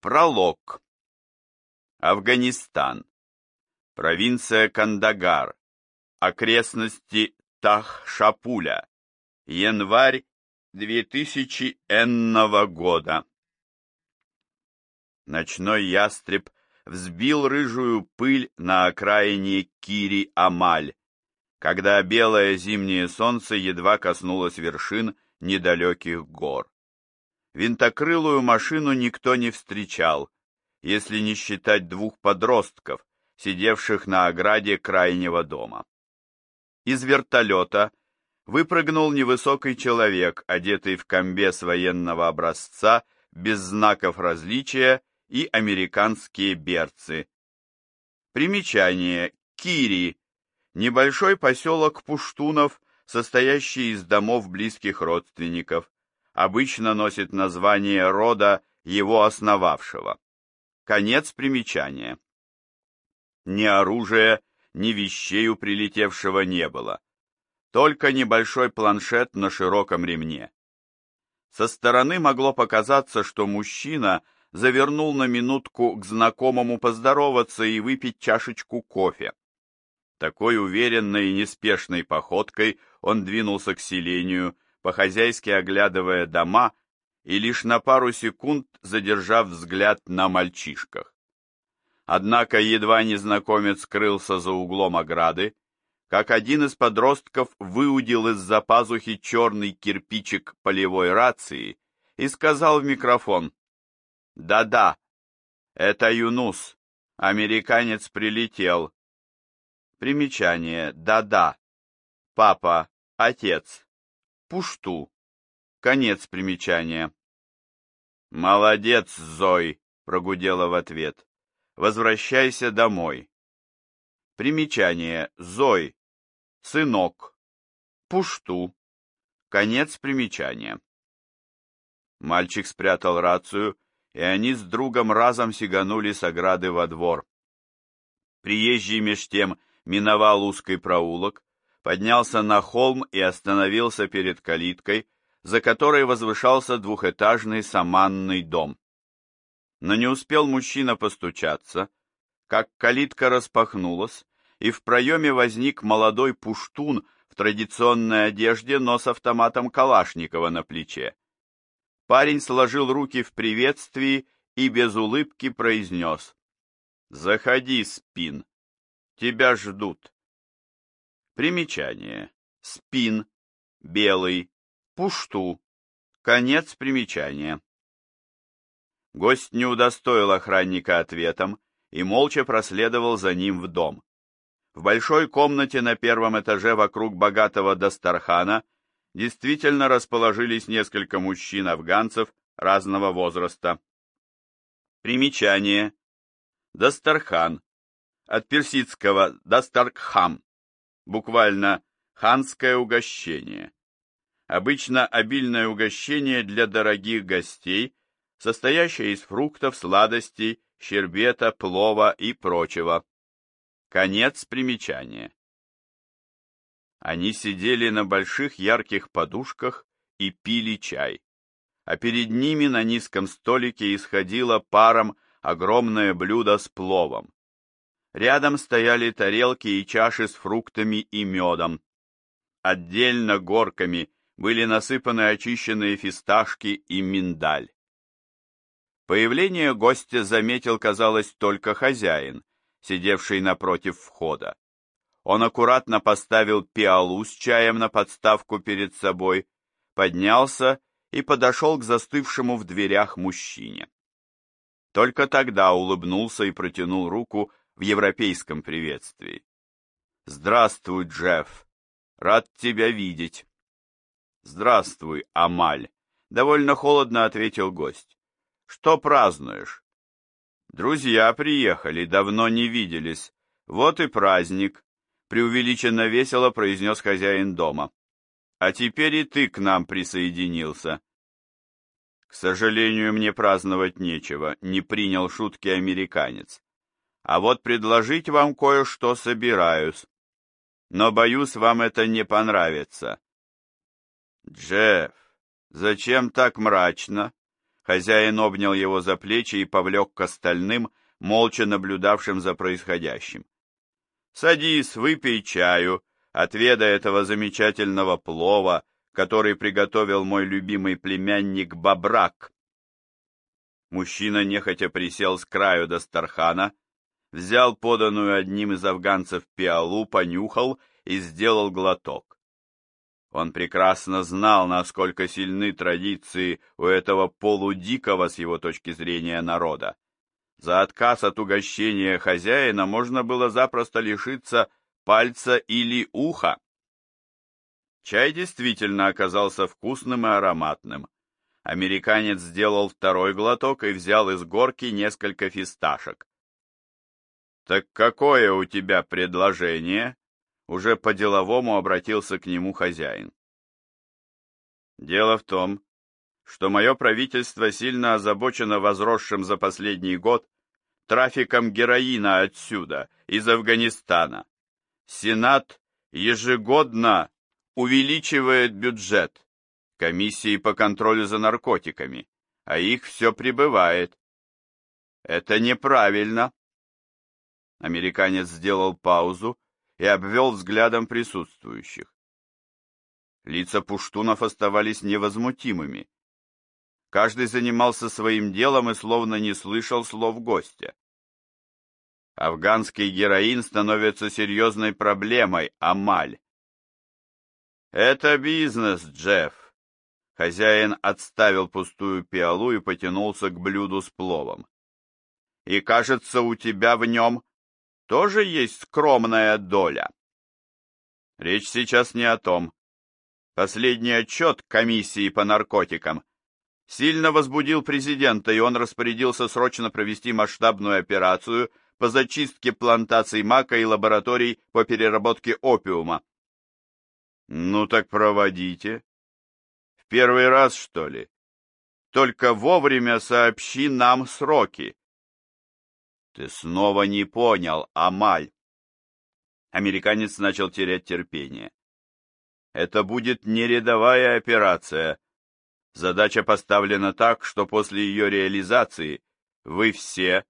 Пролог. Афганистан. Провинция Кандагар. Окрестности Тах-Шапуля. Январь 2000 энного года. Ночной ястреб взбил рыжую пыль на окраине Кири-Амаль, когда белое зимнее солнце едва коснулось вершин недалеких гор. Винтокрылую машину никто не встречал, если не считать двух подростков, сидевших на ограде крайнего дома. Из вертолета выпрыгнул невысокий человек, одетый в комбез военного образца, без знаков различия и американские берцы. Примечание. Кири. Небольшой поселок пуштунов, состоящий из домов близких родственников. Обычно носит название рода его основавшего. Конец примечания. Ни оружия, ни вещей у прилетевшего не было. Только небольшой планшет на широком ремне. Со стороны могло показаться, что мужчина завернул на минутку к знакомому поздороваться и выпить чашечку кофе. Такой уверенной и неспешной походкой он двинулся к селению, по-хозяйски оглядывая дома и лишь на пару секунд задержав взгляд на мальчишках. Однако едва незнакомец скрылся за углом ограды, как один из подростков выудил из-за пазухи черный кирпичик полевой рации и сказал в микрофон «Да-да, это Юнус, американец прилетел». Примечание «Да-да, папа, отец, пушту». Конец примечания. «Молодец, Зой!» — прогудела в ответ. «Возвращайся домой». Примечание. Зой. Сынок. Пушту. Конец примечания. Мальчик спрятал рацию, и они с другом разом сиганули с ограды во двор. Приезжий меж тем миновал узкий проулок, поднялся на холм и остановился перед калиткой, за которой возвышался двухэтажный саманный дом. Но не успел мужчина постучаться, как калитка распахнулась, и в проеме возник молодой пуштун в традиционной одежде, но с автоматом Калашникова на плече. Парень сложил руки в приветствии и без улыбки произнес «Заходи, Спин, тебя ждут». Примечание. Спин, белый, пушту. Конец примечания. Гость не удостоил охранника ответом и молча проследовал за ним в дом. В большой комнате на первом этаже вокруг богатого Дастархана действительно расположились несколько мужчин-афганцев разного возраста. Примечание. Дастархан. От персидского дастархан. Буквально «ханское угощение» обычно обильное угощение для дорогих гостей, состоящее из фруктов, сладостей, щербета, плова и прочего. Конец примечания. Они сидели на больших ярких подушках и пили чай, а перед ними на низком столике исходило паром огромное блюдо с пловом. Рядом стояли тарелки и чаши с фруктами и медом. Отдельно горками были насыпаны очищенные фисташки и миндаль. Появление гостя заметил, казалось, только хозяин, сидевший напротив входа. Он аккуратно поставил пиалу с чаем на подставку перед собой, поднялся и подошел к застывшему в дверях мужчине. Только тогда улыбнулся и протянул руку в европейском приветствии. «Здравствуй, Джефф! Рад тебя видеть!» «Здравствуй, Амаль!» — довольно холодно ответил гость. «Что празднуешь?» «Друзья приехали, давно не виделись. Вот и праздник», — преувеличенно весело произнес хозяин дома. «А теперь и ты к нам присоединился». «К сожалению, мне праздновать нечего», — не принял шутки американец. «А вот предложить вам кое-что собираюсь. Но, боюсь, вам это не понравится». «Джефф, зачем так мрачно?» Хозяин обнял его за плечи и повлек к остальным, молча наблюдавшим за происходящим. «Садись, выпей чаю, отведай этого замечательного плова, который приготовил мой любимый племянник Бабрак». Мужчина нехотя присел с краю Дастархана, взял поданную одним из афганцев пиалу, понюхал и сделал глоток. Он прекрасно знал, насколько сильны традиции у этого полудикого с его точки зрения народа. За отказ от угощения хозяина можно было запросто лишиться пальца или уха. Чай действительно оказался вкусным и ароматным. Американец сделал второй глоток и взял из горки несколько фисташек. «Так какое у тебя предложение?» Уже по-деловому обратился к нему хозяин. Дело в том, что мое правительство сильно озабочено возросшим за последний год трафиком героина отсюда, из Афганистана. Сенат ежегодно увеличивает бюджет комиссии по контролю за наркотиками, а их все прибывает. Это неправильно. Американец сделал паузу и обвел взглядом присутствующих. Лица пуштунов оставались невозмутимыми. Каждый занимался своим делом и словно не слышал слов гостя. Афганский героин становится серьезной проблемой, Амаль. Это бизнес, Джефф. Хозяин отставил пустую пиалу и потянулся к блюду с пловом. И кажется, у тебя в нем тоже есть скромная доля. Речь сейчас не о том. Последний отчет комиссии по наркотикам сильно возбудил президента, и он распорядился срочно провести масштабную операцию по зачистке плантаций мака и лабораторий по переработке опиума. Ну так проводите. В первый раз, что ли? Только вовремя сообщи нам сроки. Ты снова не понял, Амаль. Американец начал терять терпение. Это будет не рядовая операция. Задача поставлена так, что после ее реализации вы все,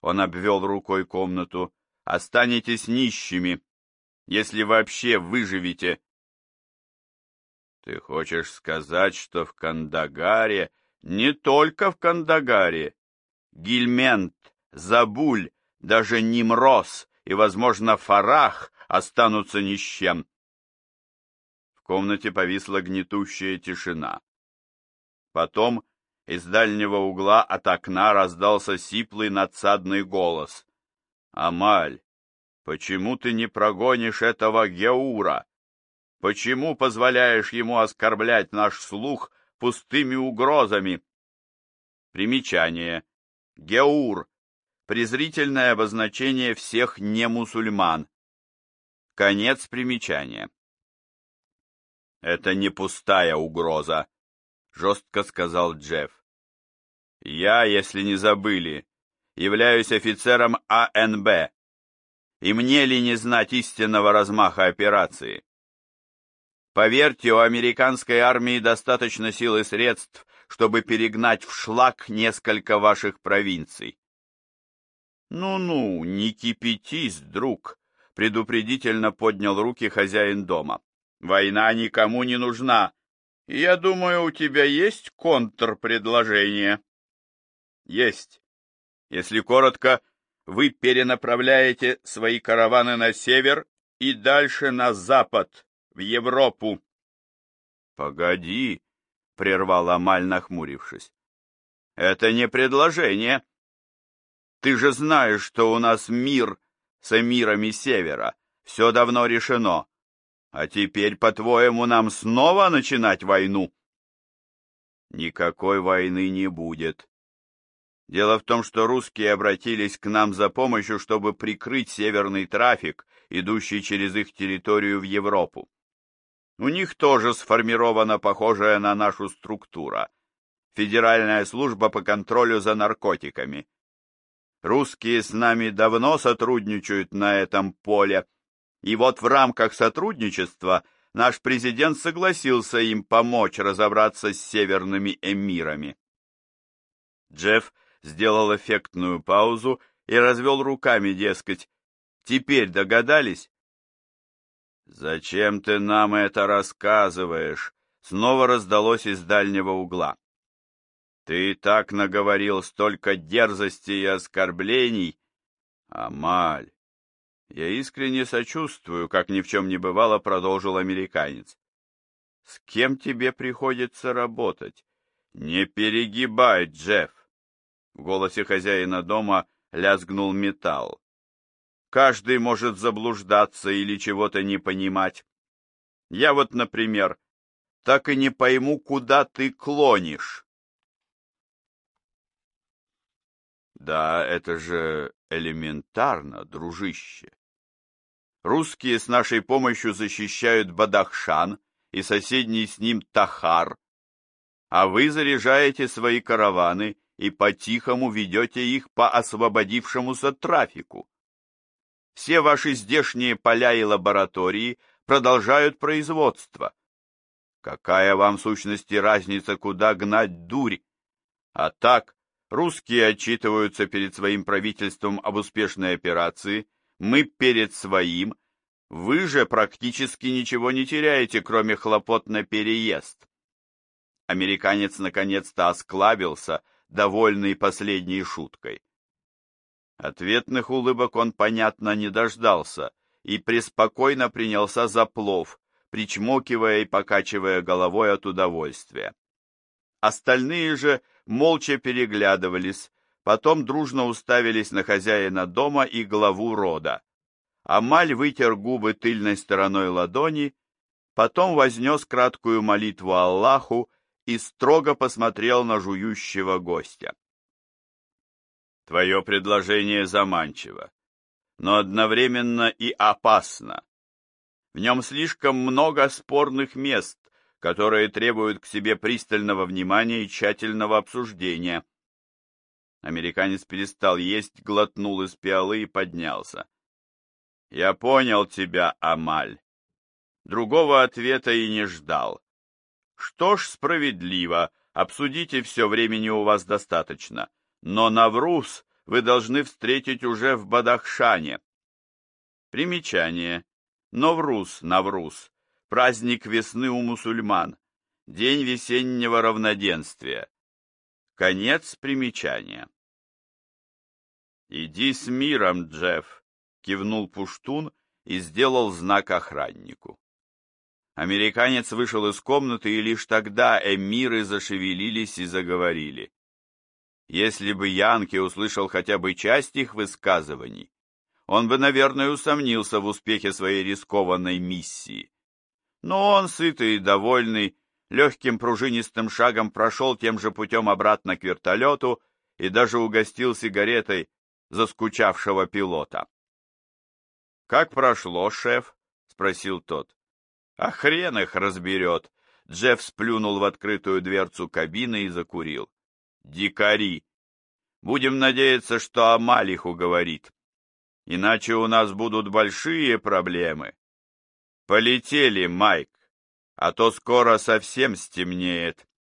он обвел рукой комнату, останетесь нищими, если вообще выживете. Ты хочешь сказать, что в Кандагаре, не только в Кандагаре, Гильмент Забуль, даже Нимрос и, возможно, Фарах останутся ни с чем. В комнате повисла гнетущая тишина. Потом из дальнего угла от окна раздался сиплый надсадный голос. «Амаль, почему ты не прогонишь этого Геура? Почему позволяешь ему оскорблять наш слух пустыми угрозами?» Примечание. Геур презрительное обозначение всех немусульман. Конец примечания. «Это не пустая угроза», — жестко сказал Джефф. «Я, если не забыли, являюсь офицером АНБ, и мне ли не знать истинного размаха операции? Поверьте, у американской армии достаточно сил и средств, чтобы перегнать в шлак несколько ваших провинций. «Ну-ну, не кипятись, друг», — предупредительно поднял руки хозяин дома. «Война никому не нужна. Я думаю, у тебя есть контрпредложение». «Есть. Если коротко, вы перенаправляете свои караваны на север и дальше на запад, в Европу». «Погоди», — прервал Амаль, нахмурившись. «Это не предложение». Ты же знаешь, что у нас мир с эмирами Севера. Все давно решено. А теперь, по-твоему, нам снова начинать войну? Никакой войны не будет. Дело в том, что русские обратились к нам за помощью, чтобы прикрыть северный трафик, идущий через их территорию в Европу. У них тоже сформирована похожая на нашу структура. Федеральная служба по контролю за наркотиками. Русские с нами давно сотрудничают на этом поле, и вот в рамках сотрудничества наш президент согласился им помочь разобраться с северными эмирами. Джефф сделал эффектную паузу и развел руками, дескать, «Теперь догадались?» «Зачем ты нам это рассказываешь?» Снова раздалось из дальнего угла. «Ты и так наговорил столько дерзости и оскорблений!» «Амаль, я искренне сочувствую, как ни в чем не бывало, продолжил американец. С кем тебе приходится работать? Не перегибай, Джефф. В голосе хозяина дома лязгнул металл. Каждый может заблуждаться или чего-то не понимать. Я вот, например, так и не пойму, куда ты клонишь. Да, это же элементарно, дружище. Русские с нашей помощью защищают Бадахшан и соседний с ним Тахар, а вы заряжаете свои караваны и по-тихому ведете их по освободившемуся трафику. Все ваши здешние поля и лаборатории продолжают производство. Какая вам в сущности разница, куда гнать дурь? А так, русские отчитываются перед своим правительством об успешной операции, мы перед своим, вы же практически ничего не теряете, кроме хлопот на переезд. Американец наконец-то осклабился, довольный последней шуткой. Ответных улыбок он, понятно, не дождался и преспокойно принялся за плов, причмокивая и покачивая головой от удовольствия. Остальные же молча переглядывались, потом дружно уставились на хозяина дома и главу рода. Амаль вытер губы тыльной стороной ладони, потом вознес краткую молитву Аллаху и строго посмотрел на жующего гостя. Твое предложение заманчиво, но одновременно и опасно. В нем слишком много спорных мест, которые требуют к себе пристального внимания и тщательного обсуждения. Американец перестал есть, глотнул из пиалы и поднялся. «Я понял тебя, Амаль. Другого ответа и не ждал. Что ж, справедливо, обсудите все, времени у вас достаточно. Но Навруз вы должны встретить уже в Бадахшане». Примечание. Новруз, Навруз, праздник весны у мусульман, день весеннего равноденствия. Конец примечания. «Иди с миром, Джефф», — кивнул Пуштун и сделал знак охраннику. Американец вышел из комнаты, и лишь тогда эмиры зашевелились и заговорили. Если бы Янки услышал хотя бы часть их высказываний, он бы, наверное, усомнился в успехе своей рискованной миссии. Но он, сытый и довольный, легким пружинистым шагом прошел тем же путем обратно к вертолету и даже угостил сигаретой заскучавшего пилота. «Как прошло, шеф?» — спросил тот. «А хрен их разберет!» Джефф сплюнул в открытую дверцу кабины и закурил. «Дикари! Будем надеяться, что Амаль их уговорит иначе у нас будут большие проблемы. Полетели, Майк, а то скоро совсем стемнеет.